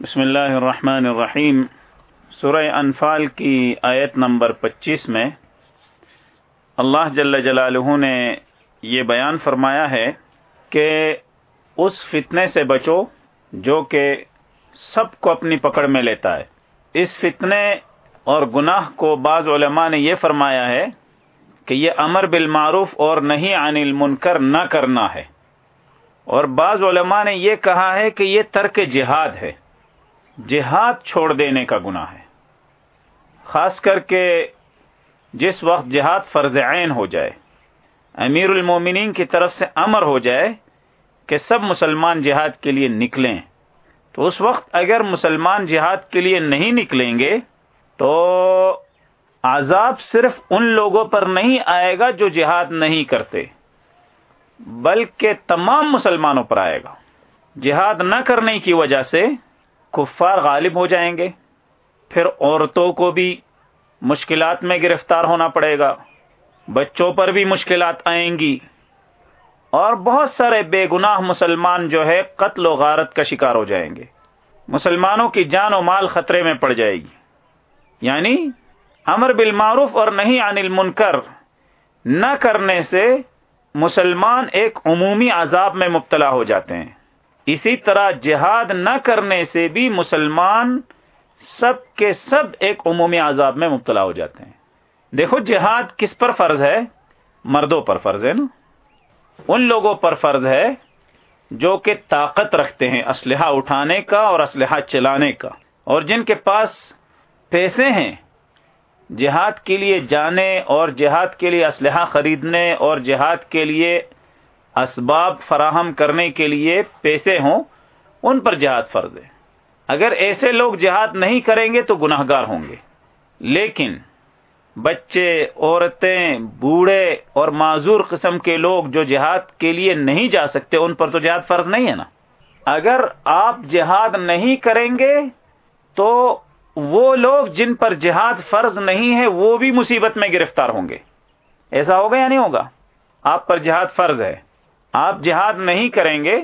بسم اللہ الرحمن الرحیم۔ سورہ انفال کی آیت نمبر پچیس میں اللہ جل جلالہ نے یہ بیان فرمایا ہے کہ اس فتنے سے بچو جو کہ سب کو اپنی پکڑ میں لیتا ہے۔ اس فتنے اور گناہ کو بعض علماء نے یہ فرمایا ہے کہ یہ امر بالمعروف اور نہیں عن المنکر نہ کرنا ہے۔ اور بعض علماء نے یہ کہا ہے کہ یہ ترک جہاد ہے۔ جہاد چھوڑ دینے کا گناہ ہے۔ خاص کر کے جس وقت جہاد فرض عین ہو جائے، امیر المومنین کی طرف سے امر ہو جائے کہ سب مسلمان جہاد کے لیے نکلیں۔ تو اس وقت اگر مسلمان جہاد کے لیے نہیں نکلیں گے، تو عذاب صرف ان لوگوں پر نہیں آئے گا جو جہاد نہیں کرتے، بلکہ تمام مسلمانوں پر آئے گا۔ جہاد نہ کرنے کی وجہ سے کفار غالب ہو جائیں گے۔ پھر عورتوں کو بھی مشکلات میں گرفتار ہونا پڑے گا۔ بچوں پر بھی مشکلات آئیں گی۔ اور بہت سارے بے گناہ مسلمان جو ہے قتل و غارت کا شکار ہو جائیں گے۔ مسلمانوں کی جان و مال خطرے میں پڑ جائے گی۔ یعنی امر بالمعروف اور نہیں عن المنکر نہ کرنے سے مسلمان ایک عمومی عذاب میں مبتلا ہو جاتے ہیں۔ اسی طرح جہاد نہ کرنے سے بھی مسلمان سب کے سب ایک عمومی عذاب میں مبتلا ہو جاتے ہیں۔ دیکھو جہاد کس پر فرض ہے؟ مردوں پر فرض ہے نا۔ ان لوگوں پر فرض ہے جو کہ طاقت رکھتے ہیں اسلحہ اٹھانے کا اور اسلحہ چلانے کا۔ اور جن کے پاس پیسے ہیں، جہاد کے لیے جانے اور جہاد کے لیے اسلحہ خریدنے اور جہاد کے لیے اسباب فراہم کرنے کے لیے پیسے ہوں، ان پر جہاد فرض ہے۔ اگر ایسے لوگ جہاد نہیں کریں گے تو گناہ گار ہوں گے۔ لیکن بچے، عورتیں، بوڑھے اور معذور قسم کے لوگ جو جہاد کے لیے نہیں جا سکتے، ان پر تو جہاد فرض نہیں ہے نا۔ اگر آپ جہاد نہیں کریں گے تو وہ لوگ جن پر جہاد فرض نہیں ہے، وہ بھی مصیبت میں گرفتار ہوں گے۔ ایسا ہوگا یا نہیں ہوگا؟ آپ پر جہاد فرض ہے۔ آپ جہاد نہیں کریں گے،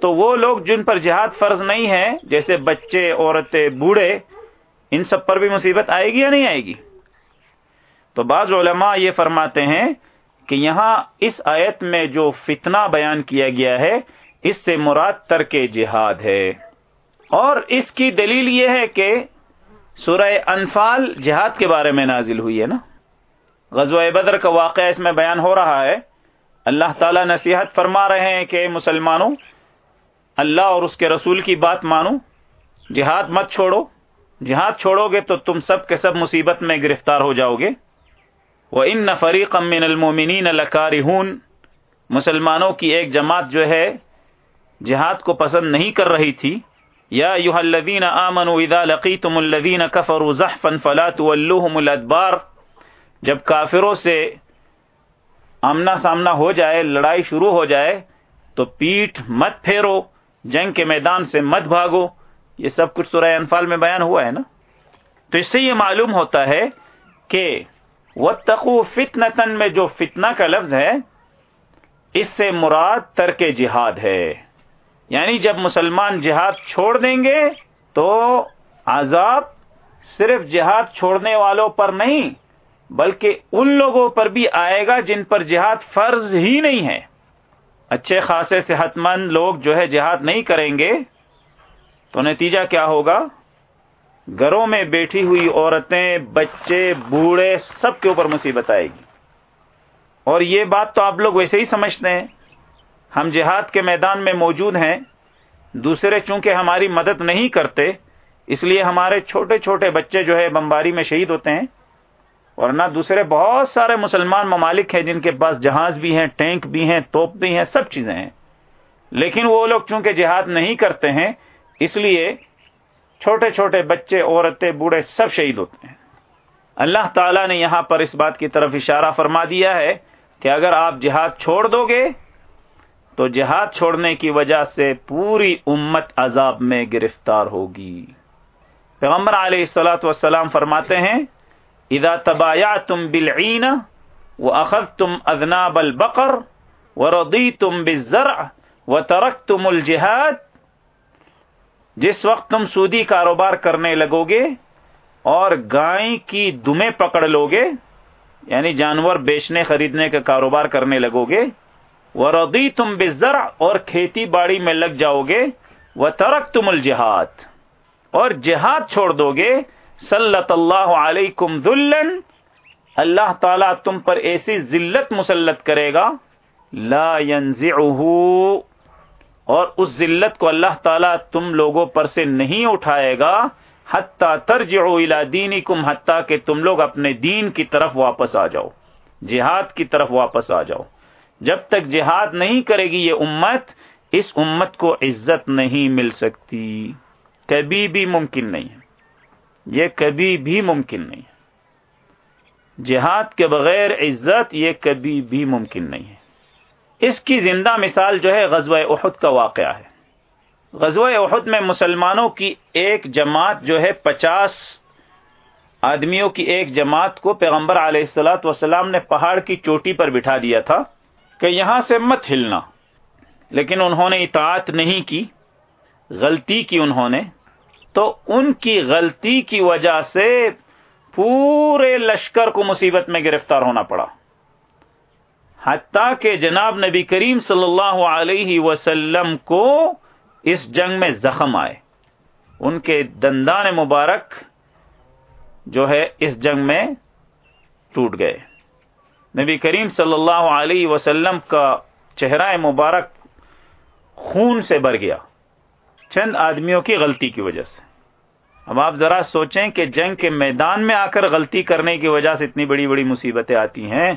تو وہ لوگ جن پر جہاد فرض نہیں ہے، جیسے بچے، عورتیں، بوڑھے، ان سب پر بھی مصیبت آئے گی یا نہیں آئے گی؟ تو بعض علماء یہ فرماتے ہیں کہ یہاں اس آیت میں جو فتنہ بیان کیا گیا ہے، اس سے مراد ترک جہاد ہے۔ اور اس کی دلیل یہ ہے کہ سورہ انفال جہاد کے بارے میں نازل ہوئی ہے نا۔ غزوہ بدر کا واقعہ اس میں بیان ہو رہا ہے۔ اللہ تعالی نصیحت فرما رہے ہیں کہ مسلمانوں، اللہ اور اس کے رسول کی بات مانو۔ جہاد مت چھوڑو۔ جہاد چھوڑو گے تو تم سب کے سب مصیبت میں گرفتار ہو جاؤ گے۔ وہ ان نفری من المومنین الکاری مسلمانوں کی ایک جماعت جو ہے، جہاد کو پسند نہیں کر رہی تھی۔ یا یو الدین امن ادا لقی تم الدین کفر ظحفن فلاط الادبار۔ جب کافروں سے آمنا سامنا ہو جائے، لڑائی شروع ہو جائے، تو پیٹ مت پھیرو، جنگ کے میدان سے مت بھاگو۔ یہ سب کچھ سورہ انفال میں بیان ہوا ہے نا؟ تو اس سے یہ معلوم ہوتا ہے کہ وہ تقو فتنتن میں جو فتنہ کا لفظ ہے، اس سے مراد ترک جہاد ہے۔ یعنی جب مسلمان جہاد چھوڑ دیں گے، تو عذاب صرف جہاد چھوڑنے والوں پر نہیں بلکہ ان لوگوں پر بھی آئے گا جن پر جہاد فرض ہی نہیں ہے۔ اچھے خاصے صحت مند لوگ جو ہے جہاد نہیں کریں گے، تو نتیجہ کیا ہوگا؟ گھروں میں بیٹھی ہوئی عورتیں، بچے، بوڑھے، سب کے اوپر مصیبت آئے گی۔ اور یہ بات تو آپ لوگ ویسے ہی سمجھتے ہیں۔ ہم جہاد کے میدان میں موجود ہیں، دوسرے چونکہ ہماری مدد نہیں کرتے، اس لیے ہمارے چھوٹے چھوٹے بچے جو ہے بمباری میں شہید ہوتے ہیں ورنہ دوسرے بہت سارے مسلمان ممالک ہیں جن کے پاس جہاز بھی ہیں، ٹینک بھی ہیں، توپ بھی ہیں، سب چیزیں ہیں۔ لیکن وہ لوگ چونکہ جہاد نہیں کرتے ہیں، اس لیے چھوٹے چھوٹے بچے، عورتیں، بوڑھے سب شہید ہوتے ہیں۔ اللہ تعالیٰ نے یہاں پر اس بات کی طرف اشارہ فرما دیا ہے کہ اگر آپ جہاد چھوڑ دو گے، تو جہاد چھوڑنے کی وجہ سے پوری امت عذاب میں گرفتار ہوگی۔ پیغمبر علیہ السلاۃ والسلام فرماتے ہیں اذا تبایا تم بلعین و اخذ تم ادناب البقر و ردی تم بزر و ترک تم الجہاد جس وقت تم سودی کاروبار کرنے لگو گے اور گائے کی دمیں پکڑ لو گے یعنی جانور بیچنے خریدنے کا کاروبار کرنے لگو گے وہ ردی تم بزر اور کھیتی باڑی میں لگ جاؤ گے وہ ترک تم الجہاد، اور جہاد چھوڑ دو گے صلی اللہ علیکم دلن اللہ تعالیٰ تم پر ایسی ذلت مسلط کرے گا، لا ينزعه اور اس ذلت کو اللہ تعالیٰ تم لوگوں پر سے نہیں اٹھائے گا، حتیٰ ترجعوا الى دینکم، حتیٰ کہ تم لوگ اپنے دین کی طرف واپس آ جاؤ، جہاد کی طرف واپس آ جاؤ۔ جب تک جہاد نہیں کرے گی یہ امت، اس امت کو عزت نہیں مل سکتی۔ کبھی بھی ممکن نہیں ہے۔ یہ کبھی بھی ممکن نہیں ہے۔ جہاد کے بغیر عزت یہ کبھی بھی ممکن نہیں ہے۔ اس کی زندہ مثال جو ہے غزوہ احد کا واقعہ ہے۔ غزوہ احد میں مسلمانوں کی ایک جماعت جو ہے پچاس آدمیوں کی ایک جماعت کو پیغمبر علیہ السلاۃ وسلام نے پہاڑ کی چوٹی پر بٹھا دیا تھا کہ یہاں سے مت ہلنا۔ لیکن انہوں نے اطاعت نہیں کی، غلطی کی انہوں نے۔ تو ان کی غلطی کی وجہ سے پورے لشکر کو مصیبت میں گرفتار ہونا پڑا۔ حتیٰ کہ جناب نبی کریم صلی اللہ علیہ وسلم کو اس جنگ میں زخم آئے۔ ان کے دندان مبارک جو ہے اس جنگ میں ٹوٹ گئے۔ نبی کریم صلی اللہ علیہ وسلم کا چہرہ مبارک خون سے بھر گیا۔ چند آدمیوں کی غلطی کی وجہ سے۔ اب آپ ذرا سوچیں کہ جنگ کے میدان میں آ کر غلطی کرنے کی وجہ سے اتنی بڑی بڑی مصیبتیں آتی ہیں،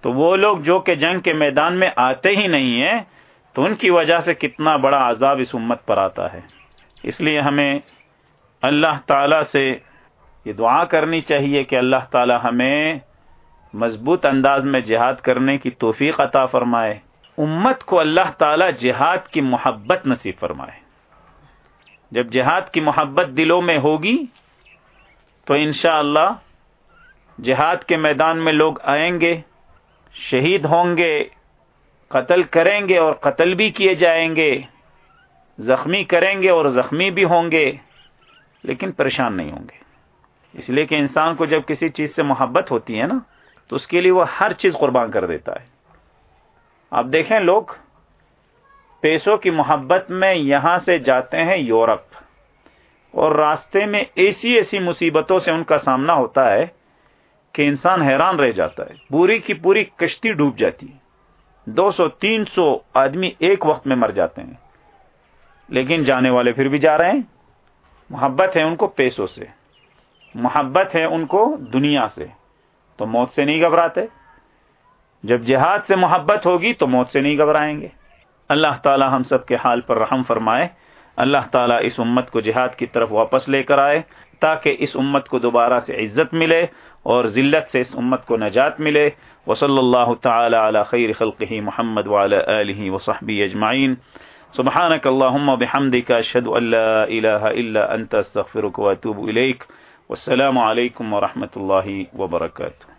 تو وہ لوگ جو کہ جنگ کے میدان میں آتے ہی نہیں ہیں، تو ان کی وجہ سے کتنا بڑا عذاب اس امت پر آتا ہے۔ اس لیے ہمیں اللہ تعالی سے یہ دعا کرنی چاہیے کہ اللہ تعالی ہمیں مضبوط انداز میں جہاد کرنے کی توفیق عطا فرمائے، امت کو اللہ تعالی جہاد کی محبت نصیب فرمائے۔ جب جہاد کی محبت دلوں میں ہوگی، تو انشاءاللہ اللہ جہاد کے میدان میں لوگ آئیں گے، شہید ہوں گے، قتل کریں گے اور قتل بھی کیے جائیں گے، زخمی کریں گے اور زخمی بھی ہوں گے، لیکن پریشان نہیں ہوں گے۔ اس لیے کہ انسان کو جب کسی چیز سے محبت ہوتی ہے نا، تو اس کے لیے وہ ہر چیز قربان کر دیتا ہے۔ آپ دیکھیں لوگ پیسوں کی محبت میں یہاں سے جاتے ہیں یورپ۔ اور راستے میں ایسی ایسی مصیبتوں سے ان کا سامنا ہوتا ہے کہ انسان حیران رہ جاتا ہے۔ پوری کی پوری کشتی ڈوب جاتی ہے۔ دو سو، تین سو آدمی ایک وقت میں مر جاتے ہیں۔ لیکن جانے والے پھر بھی جا رہے ہیں۔ محبت ہے ان کو پیسوں سے۔ محبت ہے ان کو دنیا سے۔ تو موت سے نہیں گھبراتے۔ جب جہاد سے محبت ہوگی تو موت سے نہیں گھبرائیں گے۔ اللہ تعالی ہم سب کے حال پر رحم فرمائے۔ اللہ تعالیٰ اس امت کو جہاد کی طرف واپس لے کر آئے تاکہ اس امت کو دوبارہ سے عزت ملے اور ذلت سے اس امت کو نجات ملے۔ وصلی اللہ تعالی علی خیر خلقہ محمد وعلی آلہ وصحبہ اجمعین۔ سبحانك اللهم بحمدك اشهد ان لا اله الا انت استغفرك واتوب اليك والسلام عليكم ورحمه الله وبركاته